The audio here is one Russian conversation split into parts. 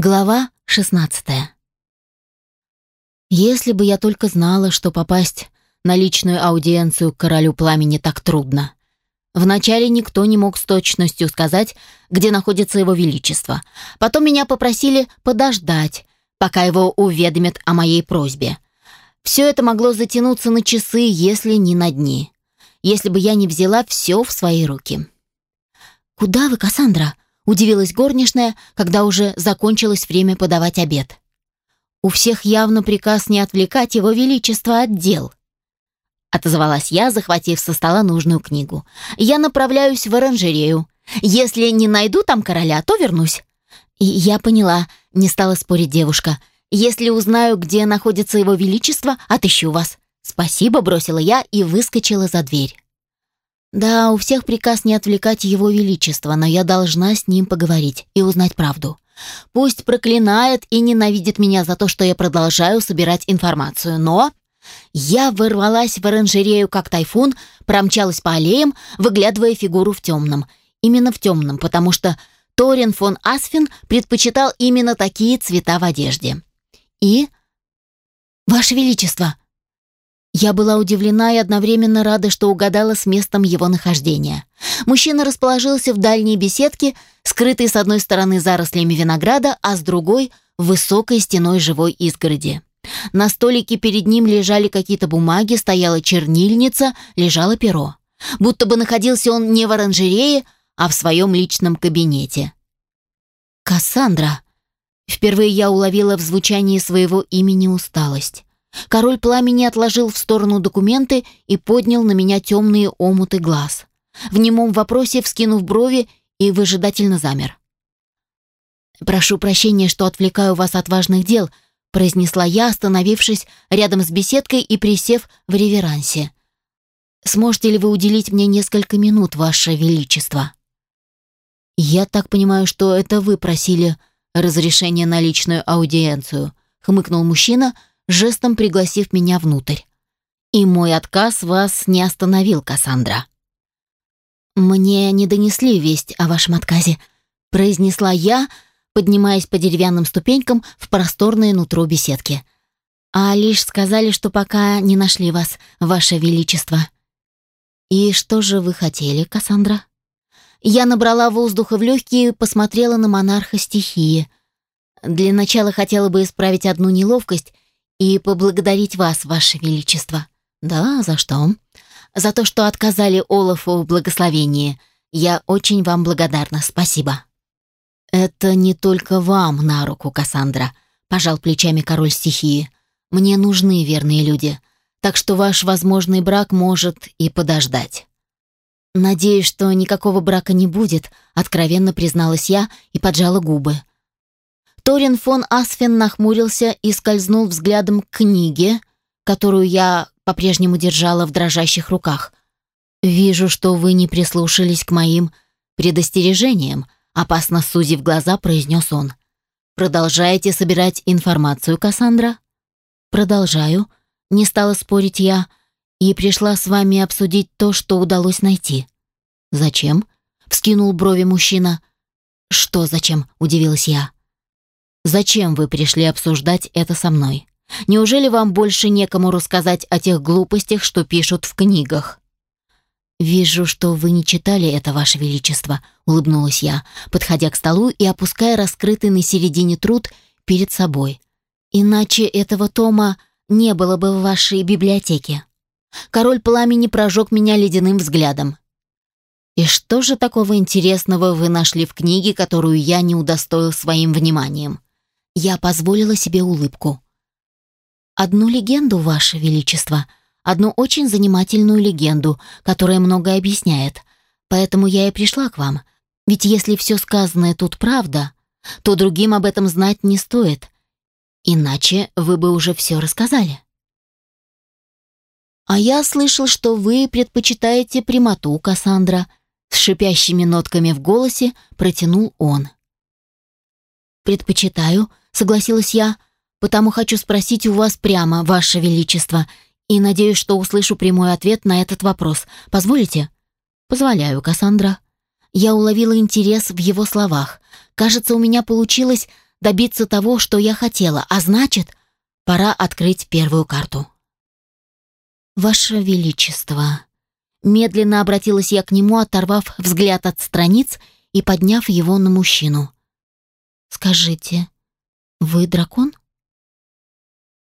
Глава 16. Если бы я только знала, что попасть на личную аудиенцию к королю пламени так трудно. Вначале никто не мог с точностью сказать, где находится его величество. Потом меня попросили подождать, пока его уведомят о моей просьбе. Все это могло затянуться на часы, если не на дни. Если бы я не взяла все в свои руки. «Куда вы, Кассандра?» Удивилась горничная, когда уже закончилось время подавать обед. «У всех явно приказ не отвлекать его величество от дел», отозвалась я, захватив со стола нужную книгу. «Я направляюсь в оранжерею. Если не найду там короля, то вернусь». И я поняла, не стала спорить девушка. «Если узнаю, где находится его величество, отыщу вас». «Спасибо», — бросила я и выскочила за дверь. Да, у всех приказ не отвлекать его величество, но я должна с ним поговорить и узнать правду. Пусть проклинает и ненавидит меня за то, что я продолжаю собирать информацию, но я ворвалась в оранжерею как тайфун, промчалась по аллеям, выглядывая фигуру в темном. Именно в темном, потому что Торин фон Асфин предпочитал именно такие цвета в одежде. И... «Ваше Величество!» Я была удивлена и одновременно рада, что угадала с местом его нахождения. Мужчина расположился в дальней беседке, скрытой с одной стороны зарослями винограда, а с другой — высокой стеной живой изгороди. На столике перед ним лежали какие-то бумаги, стояла чернильница, лежало перо. Будто бы находился он не в оранжерее, а в своем личном кабинете. «Кассандра!» Впервые я уловила в звучании своего имени усталость. Король пламени отложил в сторону документы и поднял на меня темные омуты глаз. В немом вопросе, вскинув брови, и выжидательно замер. «Прошу прощения, что отвлекаю вас от важных дел», произнесла я, остановившись рядом с беседкой и присев в реверансе. «Сможете ли вы уделить мне несколько минут, Ваше Величество?» «Я так понимаю, что это вы просили разрешение на личную аудиенцию», хмыкнул мужчина, жестом пригласив меня внутрь. «И мой отказ вас не остановил, Кассандра». «Мне не донесли весть о вашем отказе», — произнесла я, поднимаясь по деревянным ступенькам в просторное нутро беседки. «А лишь сказали, что пока не нашли вас, ваше величество». «И что же вы хотели, Кассандра?» Я набрала воздуха в легкие и посмотрела на монарха стихии. Для начала хотела бы исправить одну неловкость и поблагодарить вас, ваше величество. Да, за что? За то, что отказали Олафу в благословении. Я очень вам благодарна. Спасибо. Это не только вам на руку, Кассандра, пожал плечами король стихии. Мне нужны верные люди, так что ваш возможный брак может и подождать. Надеюсь, что никакого брака не будет, откровенно призналась я и поджала губы. Торин фон Асфен нахмурился и скользнул взглядом к книге, которую я по-прежнему держала в дрожащих руках. «Вижу, что вы не прислушались к моим предостережениям», опасно сузив глаза, произнес он. «Продолжаете собирать информацию, Кассандра?» «Продолжаю», — не стала спорить я, и пришла с вами обсудить то, что удалось найти. «Зачем?» — вскинул брови мужчина. «Что зачем?» — удивилась я. Зачем вы пришли обсуждать это со мной? Неужели вам больше некому рассказать о тех глупостях, что пишут в книгах? Вижу, что вы не читали это, ваше величество, улыбнулась я, подходя к столу и опуская раскрытый на середине труд перед собой. Иначе этого тома не было бы в вашей библиотеке. Король пламени прожег меня ледяным взглядом. И что же такого интересного вы нашли в книге, которую я не удостоил своим вниманием? Я позволила себе улыбку. «Одну легенду, Ваше Величество, одну очень занимательную легенду, которая многое объясняет. Поэтому я и пришла к вам. Ведь если все сказанное тут правда, то другим об этом знать не стоит. Иначе вы бы уже все рассказали». «А я слышал, что вы предпочитаете прямоту, Кассандра», с шипящими нотками в голосе протянул он. «Предпочитаю», — согласилась я, «потому хочу спросить у вас прямо, Ваше Величество, и надеюсь, что услышу прямой ответ на этот вопрос. Позволите?» «Позволяю, Кассандра». Я уловила интерес в его словах. Кажется, у меня получилось добиться того, что я хотела, а значит, пора открыть первую карту. «Ваше Величество», медленно обратилась я к нему, оторвав взгляд от страниц и подняв его на мужчину. «Скажите, вы дракон?»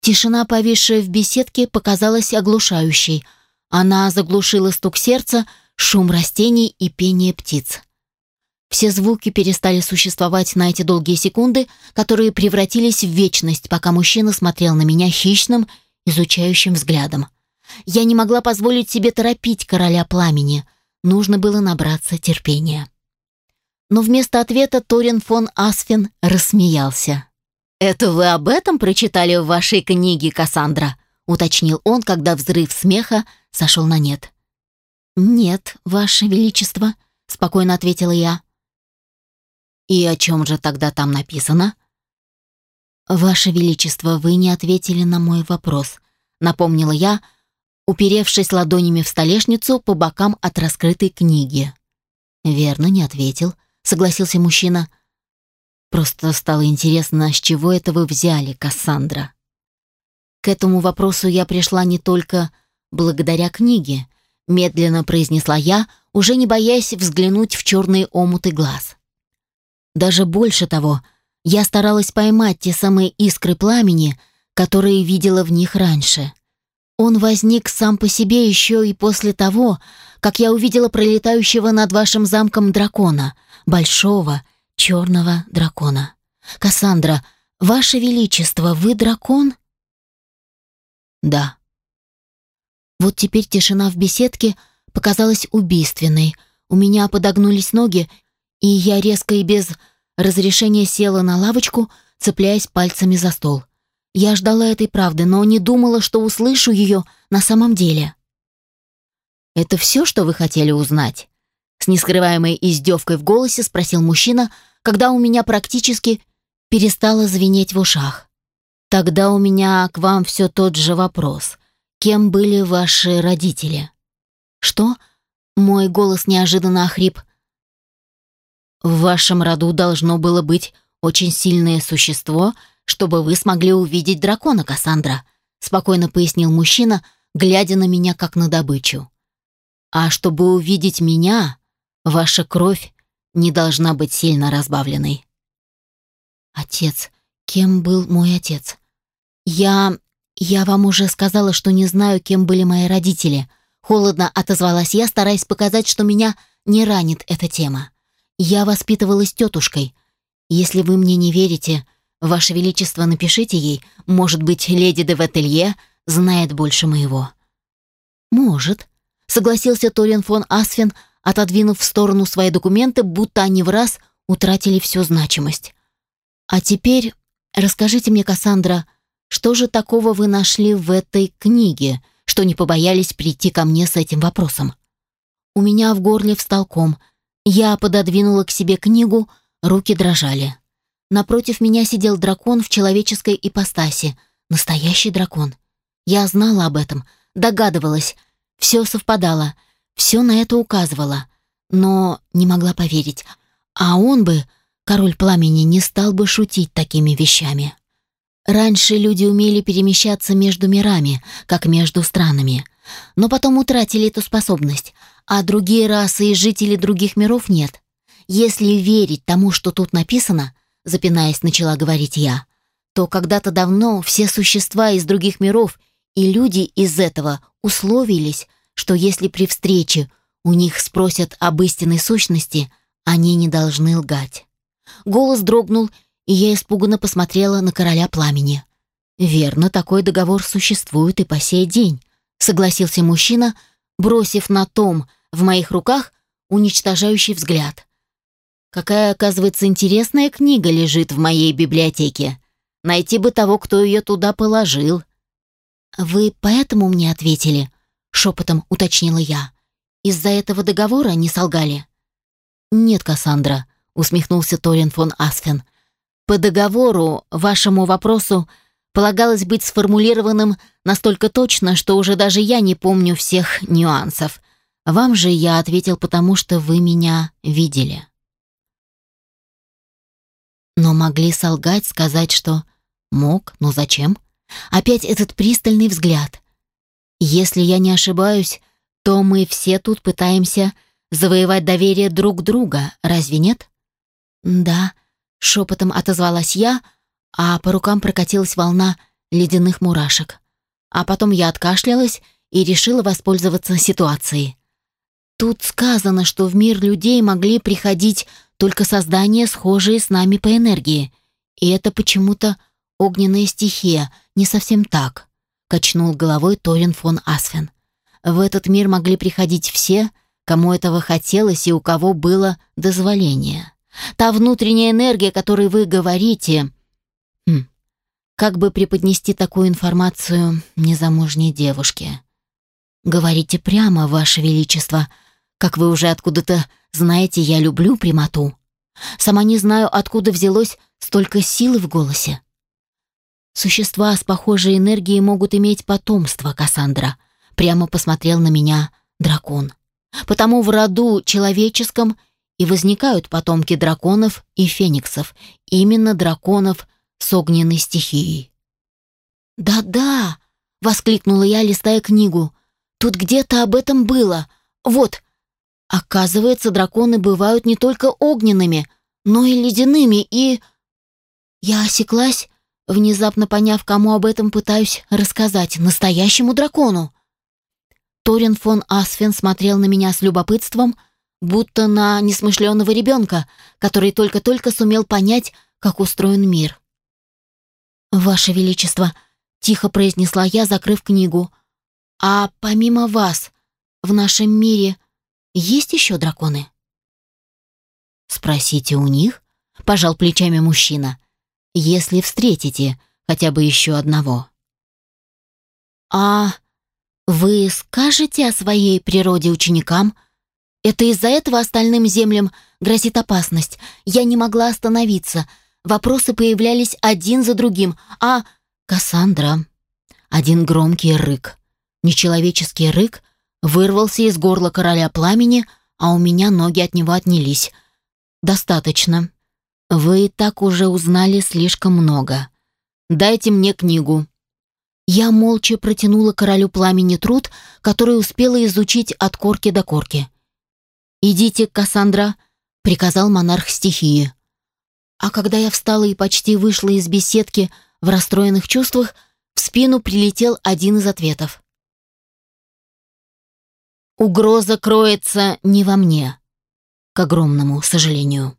Тишина, повисшая в беседке, показалась оглушающей. Она заглушила стук сердца, шум растений и пение птиц. Все звуки перестали существовать на эти долгие секунды, которые превратились в вечность, пока мужчина смотрел на меня хищным, изучающим взглядом. Я не могла позволить себе торопить короля пламени. Нужно было набраться терпения. Но вместо ответа Торин фон Асфин рассмеялся. «Это вы об этом прочитали в вашей книге, Кассандра?» уточнил он, когда взрыв смеха сошел на нет. «Нет, ваше величество», — спокойно ответила я. «И о чем же тогда там написано?» «Ваше величество, вы не ответили на мой вопрос», — напомнила я, уперевшись ладонями в столешницу по бокам от раскрытой книги. «Верно, не ответил», — согласился мужчина. Просто стало интересно, с чего это вы взяли, Кассандра? К этому вопросу я пришла не только благодаря книге, медленно произнесла я, уже не боясь взглянуть в черные омуты глаз. Даже больше того, я старалась поймать те самые искры пламени, которые видела в них раньше. Он возник сам по себе еще и после того, как я увидела пролетающего над вашим замком дракона, большого, черного дракона. Кассандра, ваше величество, вы дракон? Да. Вот теперь тишина в беседке показалась убийственной. У меня подогнулись ноги, и я резко и без разрешения села на лавочку, цепляясь пальцами за стол. Я ждала этой правды, но не думала, что услышу ее на самом деле. «Это все, что вы хотели узнать?» Нескрываемой издевкой в голосе спросил мужчина, когда у меня практически перестало звенеть в ушах. Тогда у меня к вам все тот же вопрос. Кем были ваши родители? Что? Мой голос неожиданно охрип. В вашем роду должно было быть очень сильное существо, чтобы вы смогли увидеть дракона, Кассандра, спокойно пояснил мужчина, глядя на меня как на добычу. А чтобы увидеть меня, ваша кровь не должна быть сильно разбавленной. Отец. Кем был мой отец? Я... я вам уже сказала, что не знаю, кем были мои родители. Холодно отозвалась я, стараясь показать, что меня не ранит эта тема. Я воспитывалась тетушкой. Если вы мне не верите, Ваше Величество, напишите ей, может быть, леди де Вателье знает больше моего. Может, согласился Торин фон Асфен, отодвинув в сторону свои документы, будто они в раз утратили всю значимость. «А теперь расскажите мне, Кассандра, что же такого вы нашли в этой книге, что не побоялись прийти ко мне с этим вопросом?» У меня в горле встал ком. Я пододвинула к себе книгу, руки дрожали. Напротив меня сидел дракон в человеческой ипостаси. Настоящий дракон. Я знала об этом, догадывалась. Все совпадало. Все на это указывало, но не могла поверить. А он бы, король пламени, не стал бы шутить такими вещами. Раньше люди умели перемещаться между мирами, как между странами, но потом утратили эту способность, а другие расы и жители других миров нет. Если верить тому, что тут написано, запинаясь, начала говорить я, то когда-то давно все существа из других миров и люди из этого условились, что если при встрече у них спросят об истинной сущности, они не должны лгать. Голос дрогнул, и я испуганно посмотрела на короля пламени. «Верно, такой договор существует и по сей день», — согласился мужчина, бросив на том в моих руках уничтожающий взгляд. «Какая, оказывается, интересная книга лежит в моей библиотеке. Найти бы того, кто ее туда положил». «Вы поэтому мне ответили?» Шепотом уточнила я. Из-за этого договора не солгали? Нет, Кассандра, усмехнулся Торин фон Асфен. По договору вашему вопросу полагалось быть сформулированным настолько точно, что уже даже я не помню всех нюансов. Вам же я ответил потому, что вы меня видели. Но могли солгать, сказать, что мог, но зачем? Опять этот пристальный взгляд. Если я не ошибаюсь, то мы все тут пытаемся завоевать доверие друг друга, разве нет? Да, шепотом отозвалась я, а по рукам прокатилась волна ледяных мурашек. А потом я откашлялась и решила воспользоваться ситуацией. Тут сказано, что в мир людей могли приходить только создания, схожие с нами по энергии. И это почему-то огненная стихия, не совсем так, качнул головой Торин фон Асфен. В этот мир могли приходить все, кому этого хотелось и у кого было дозволение. Та внутренняя энергия, о которой вы говорите... Хм, как бы преподнести такую информацию незамужней девушке? Говорите прямо, Ваше Величество. Как вы уже откуда-то знаете, я люблю прямоту. Сама не знаю, откуда взялось столько силы в голосе. Существа с похожей энергией могут иметь потомство, Кассандра. Прямо посмотрел на меня дракон. Потому в роду человеческом и возникают потомки драконов и фениксов, именно драконов с огненной стихией. «Да-да!» — воскликнула я, листая книгу. «Тут где-то об этом было. Вот. Оказывается, драконы бывают не только огненными, но и ледяными, и...» Я осеклась, внезапно поняв, кому об этом пытаюсь рассказать, настоящему дракону. Торин фон Асфен смотрел на меня с любопытством, будто на несмышленного ребенка, который только-только сумел понять, как устроен мир. «Ваше Величество», — тихо произнесла я, закрыв книгу, «а помимо вас, в нашем мире есть еще драконы?» «Спросите у них», — пожал плечами мужчина, «если встретите хотя бы еще одного». «А вы скажете о своей природе ученикам?» Это из-за этого остальным землям грозит опасность. Я не могла остановиться. Вопросы появлялись один за другим. А Кассандра... Один громкий рык. Нечеловеческий рык вырвался из горла короля пламени, а у меня ноги от него отнялись. «Достаточно. Вы и так уже узнали слишком много. Дайте мне книгу». Я молча протянула королю пламени труд, который успела изучить от корки до корки. «Идите, Кассандра», — приказал монарх стихии. А когда я встала и почти вышла из беседки в расстроенных чувствах, в спину прилетел один из ответов. «Угроза кроется не во мне, к огромному сожалению».